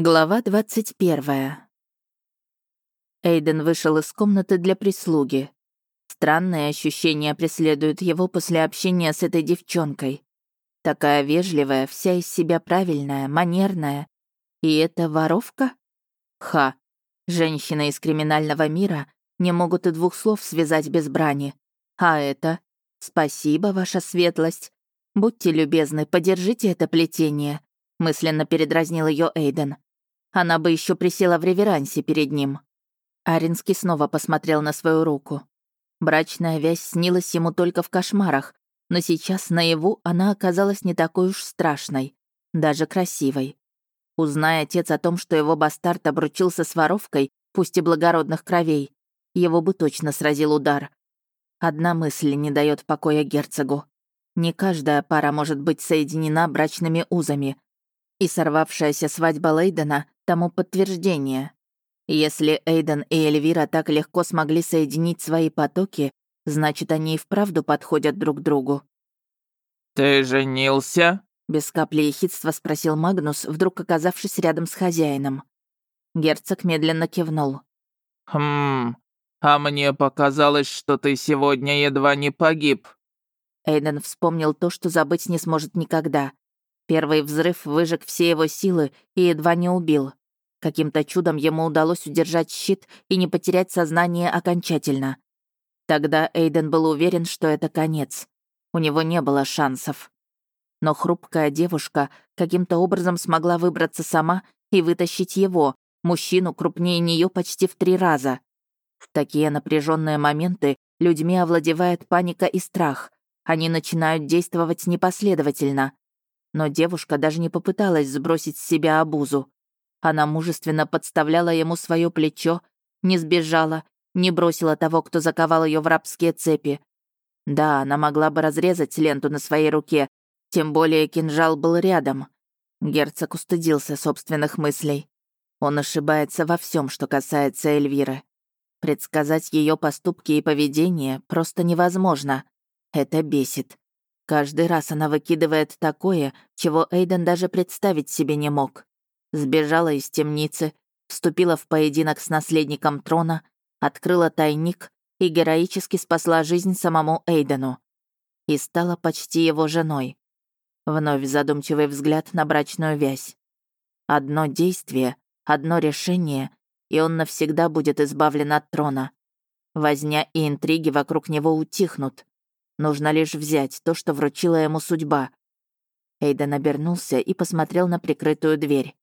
Глава 21. Эйден вышел из комнаты для прислуги. Странные ощущения преследуют его после общения с этой девчонкой. Такая вежливая, вся из себя правильная, манерная. И это воровка? Ха. Женщины из криминального мира не могут и двух слов связать без брани. А это? Спасибо, ваша светлость. Будьте любезны, подержите это плетение. Мысленно передразнил ее Эйден. Она бы еще присела в реверансе перед ним. Аринский снова посмотрел на свою руку. Брачная вязь снилась ему только в кошмарах, но сейчас наяву она оказалась не такой уж страшной, даже красивой. Узная отец о том, что его бастард обручился с воровкой, пусть и благородных кровей, его бы точно сразил удар. Одна мысль не дает покоя герцогу. Не каждая пара может быть соединена брачными узами. И сорвавшаяся свадьба Лейдена тому подтверждение. Если Эйден и Эльвира так легко смогли соединить свои потоки, значит, они и вправду подходят друг другу. «Ты женился?» — без капли ехидства спросил Магнус, вдруг оказавшись рядом с хозяином. Герцог медленно кивнул. «Хм, а мне показалось, что ты сегодня едва не погиб». Эйден вспомнил то, что забыть не сможет никогда. Первый взрыв выжег все его силы и едва не убил. Каким-то чудом ему удалось удержать щит и не потерять сознание окончательно. Тогда Эйден был уверен, что это конец. У него не было шансов. Но хрупкая девушка каким-то образом смогла выбраться сама и вытащить его, мужчину крупнее нее почти в три раза. В такие напряженные моменты людьми овладевает паника и страх. Они начинают действовать непоследовательно. Но девушка даже не попыталась сбросить с себя обузу. Она мужественно подставляла ему свое плечо, не сбежала, не бросила того, кто заковал ее в рабские цепи. Да, она могла бы разрезать ленту на своей руке, тем более кинжал был рядом. Герцог устыдился собственных мыслей. Он ошибается во всем, что касается Эльвиры. Предсказать ее поступки и поведение просто невозможно. Это бесит. Каждый раз она выкидывает такое, чего Эйден даже представить себе не мог. Сбежала из темницы, вступила в поединок с наследником трона, открыла тайник и героически спасла жизнь самому Эйдену. И стала почти его женой. Вновь задумчивый взгляд на брачную вязь. Одно действие, одно решение, и он навсегда будет избавлен от трона. Возня и интриги вокруг него утихнут. Нужно лишь взять то, что вручила ему судьба. Эйден обернулся и посмотрел на прикрытую дверь.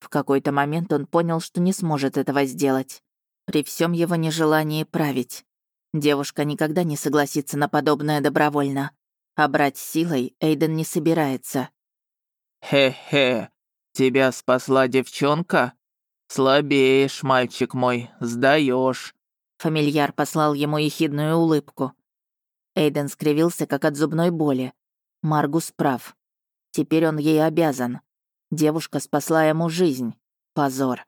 В какой-то момент он понял, что не сможет этого сделать. При всем его нежелании править. Девушка никогда не согласится на подобное добровольно. А брать силой Эйден не собирается. «Хе-хе, тебя спасла девчонка? Слабеешь, мальчик мой, сдаешь. Фамильяр послал ему ехидную улыбку. Эйден скривился, как от зубной боли. Маргус прав. Теперь он ей обязан. Девушка спасла ему жизнь. Позор.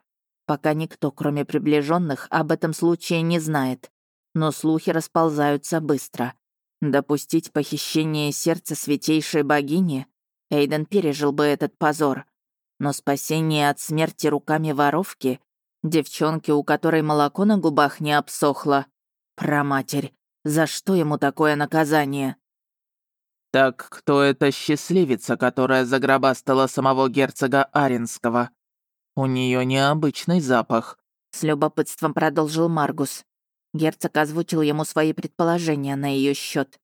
Пока никто, кроме приближенных, об этом случае не знает. Но слухи расползаются быстро. Допустить похищение сердца святейшей богини? Эйден пережил бы этот позор. Но спасение от смерти руками воровки? Девчонки, у которой молоко на губах не обсохло? Проматерь. За что ему такое наказание? «Так кто эта счастливица, которая загробастала самого герцога Аренского? У нее необычный запах», — с любопытством продолжил Маргус. Герцог озвучил ему свои предположения на ее счет.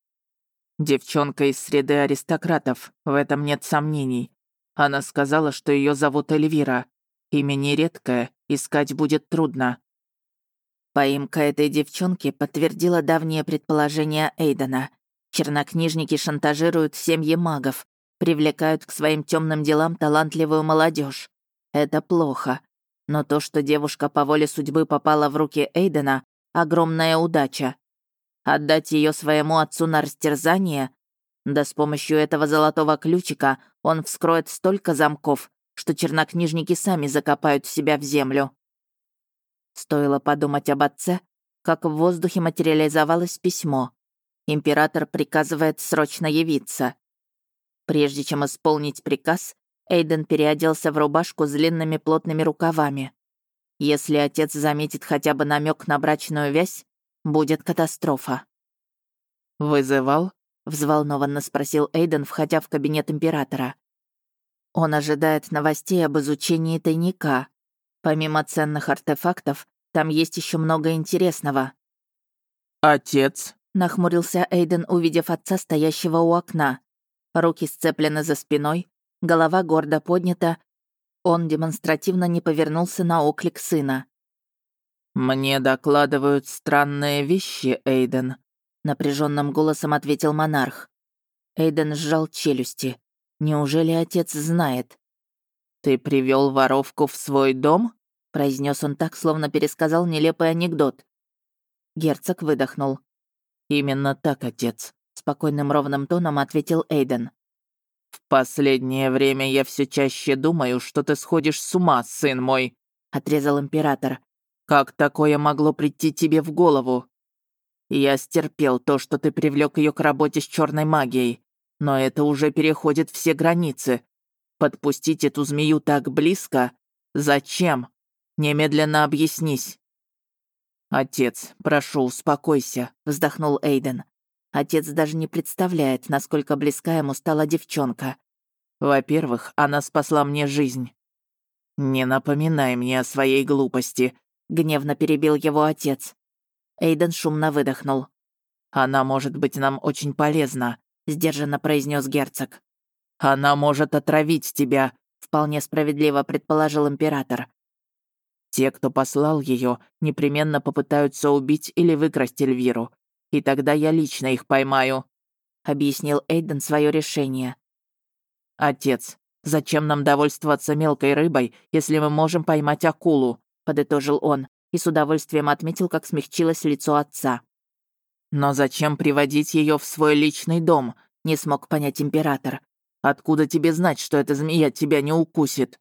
«Девчонка из среды аристократов, в этом нет сомнений. Она сказала, что ее зовут Эльвира. Имя нередкое, искать будет трудно. Поимка этой девчонки подтвердила давнее предположение Эйдена. Чернокнижники шантажируют семьи магов, привлекают к своим темным делам талантливую молодежь. Это плохо. Но то, что девушка по воле судьбы попала в руки Эйдена, огромная удача. Отдать ее своему отцу на растерзание? Да с помощью этого золотого ключика он вскроет столько замков, что чернокнижники сами закопают себя в землю. Стоило подумать об отце, как в воздухе материализовалось письмо. Император приказывает срочно явиться. Прежде чем исполнить приказ, Эйден переоделся в рубашку с длинными плотными рукавами. Если отец заметит хотя бы намек на брачную вязь, будет катастрофа. «Вызывал?» — взволнованно спросил Эйден, входя в кабинет императора. Он ожидает новостей об изучении тайника. Помимо ценных артефактов, там есть еще много интересного. «Отец?» — нахмурился Эйден, увидев отца, стоящего у окна. Руки сцеплены за спиной, голова гордо поднята. Он демонстративно не повернулся на оклик сына. «Мне докладывают странные вещи, Эйден», — напряженным голосом ответил монарх. Эйден сжал челюсти. Неужели отец знает? «Ты привел воровку в свой дом?» — произнес он так, словно пересказал нелепый анекдот. Герцог выдохнул. «Именно так, отец», — спокойным ровным тоном ответил Эйден. «В последнее время я все чаще думаю, что ты сходишь с ума, сын мой», — отрезал император. «Как такое могло прийти тебе в голову? Я стерпел то, что ты привлек ее к работе с черной магией, но это уже переходит все границы. Подпустить эту змею так близко? Зачем? Немедленно объяснись». «Отец, прошу, успокойся», — вздохнул Эйден. Отец даже не представляет, насколько близка ему стала девчонка. Во-первых, она спасла мне жизнь. Не напоминай мне о своей глупости, гневно перебил его отец. Эйден шумно выдохнул. Она может быть нам очень полезна, сдержанно произнес герцог. Она может отравить тебя, вполне справедливо предположил император. Те, кто послал ее, непременно попытаются убить или выкрасть Эльвиру и тогда я лично их поймаю», — объяснил Эйден свое решение. «Отец, зачем нам довольствоваться мелкой рыбой, если мы можем поймать акулу?» — подытожил он и с удовольствием отметил, как смягчилось лицо отца. «Но зачем приводить ее в свой личный дом?» — не смог понять император. «Откуда тебе знать, что эта змея тебя не укусит?»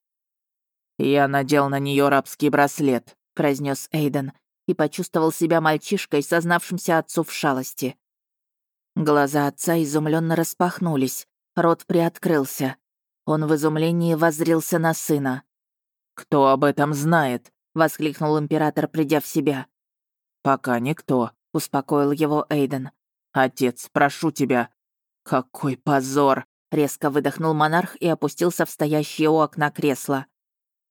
«Я надел на нее рабский браслет», — произнес Эйден, и почувствовал себя мальчишкой, сознавшимся отцу в шалости. Глаза отца изумленно распахнулись, рот приоткрылся. Он в изумлении воззрился на сына. «Кто об этом знает?» — воскликнул император, придя в себя. «Пока никто», — успокоил его Эйден. «Отец, прошу тебя». «Какой позор!» — резко выдохнул монарх и опустился в стоящее у окна кресло.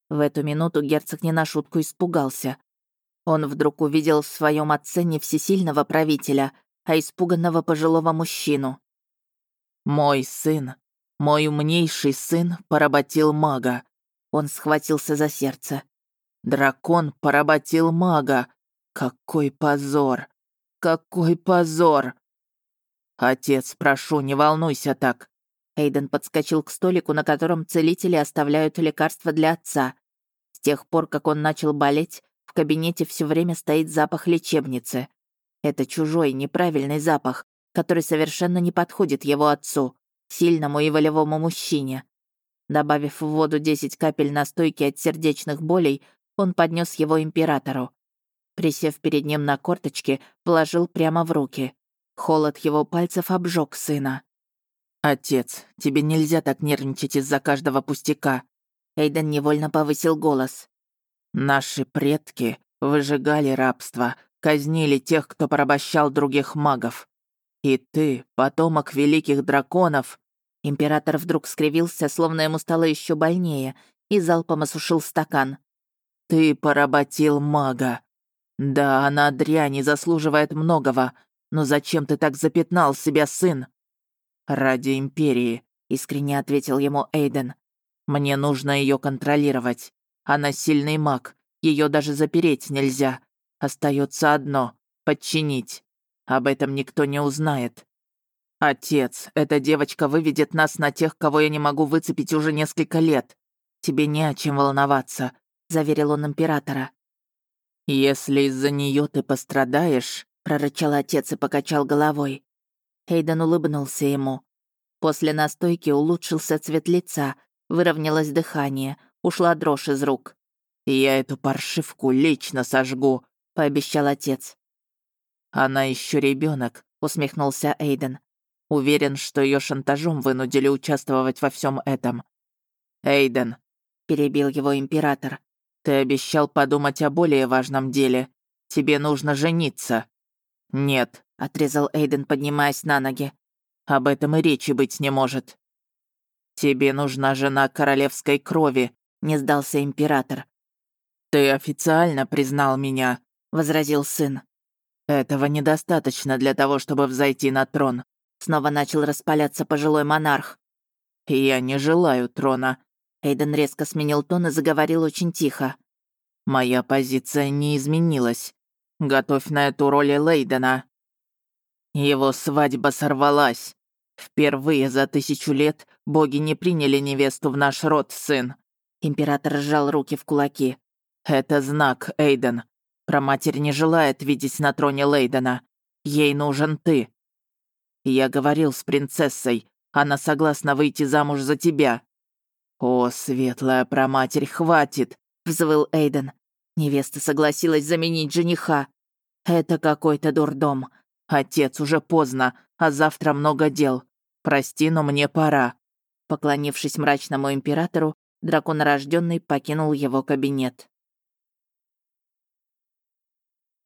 В эту минуту герцог не на шутку испугался. Он вдруг увидел в своем отце не всесильного правителя, а испуганного пожилого мужчину. «Мой сын, мой умнейший сын поработил мага». Он схватился за сердце. «Дракон поработил мага. Какой позор! Какой позор!» «Отец, прошу, не волнуйся так». Эйден подскочил к столику, на котором целители оставляют лекарства для отца. С тех пор, как он начал болеть, в кабинете все время стоит запах лечебницы. Это чужой, неправильный запах, который совершенно не подходит его отцу, сильному и волевому мужчине. Добавив в воду 10 капель настойки от сердечных болей, он поднес его императору. Присев перед ним на корточке, положил прямо в руки. Холод его пальцев обжег сына. «Отец, тебе нельзя так нервничать из-за каждого пустяка». Эйден невольно повысил голос. Наши предки выжигали рабство, казнили тех, кто порабощал других магов. И ты, потомок великих драконов...» Император вдруг скривился, словно ему стало еще больнее, и залпом осушил стакан. «Ты поработил мага. Да, она дрянь и заслуживает многого, но зачем ты так запятнал себя, сын?» «Ради Империи», — искренне ответил ему Эйден. «Мне нужно ее контролировать. Она сильный маг. Ее даже запереть нельзя. Остается одно — подчинить. Об этом никто не узнает. Отец, эта девочка выведет нас на тех, кого я не могу выцепить уже несколько лет. Тебе не о чем волноваться, заверил он императора. Если из-за нее ты пострадаешь, прорычал отец и покачал головой. Эйден улыбнулся ему. После настойки улучшился цвет лица, выровнялось дыхание, ушла дрожь из рук. «Я эту паршивку лично сожгу», — пообещал отец. «Она еще ребенок, усмехнулся Эйден. «Уверен, что ее шантажом вынудили участвовать во всем этом». Эйден», — перебил его император. «Ты обещал подумать о более важном деле. Тебе нужно жениться». «Нет», — отрезал Эйден, поднимаясь на ноги. «Об этом и речи быть не может». «Тебе нужна жена королевской крови», — не сдался император. «Ты официально признал меня», — возразил сын. «Этого недостаточно для того, чтобы взойти на трон», — снова начал распаляться пожилой монарх. «Я не желаю трона», — Эйден резко сменил тон и заговорил очень тихо. «Моя позиция не изменилась. Готовь на эту роль Лейдена». Его свадьба сорвалась. Впервые за тысячу лет боги не приняли невесту в наш род, сын. Император сжал руки в кулаки. Это знак, Эйден. Проматерь не желает видеть на троне Лейдена. Ей нужен ты. Я говорил с принцессой. Она согласна выйти замуж за тебя. О, светлая проматерь, хватит, взвыл Эйден. Невеста согласилась заменить жениха. Это какой-то дурдом. Отец, уже поздно, а завтра много дел. Прости, но мне пора. Поклонившись мрачному императору, дракон рожденный покинул его кабинет.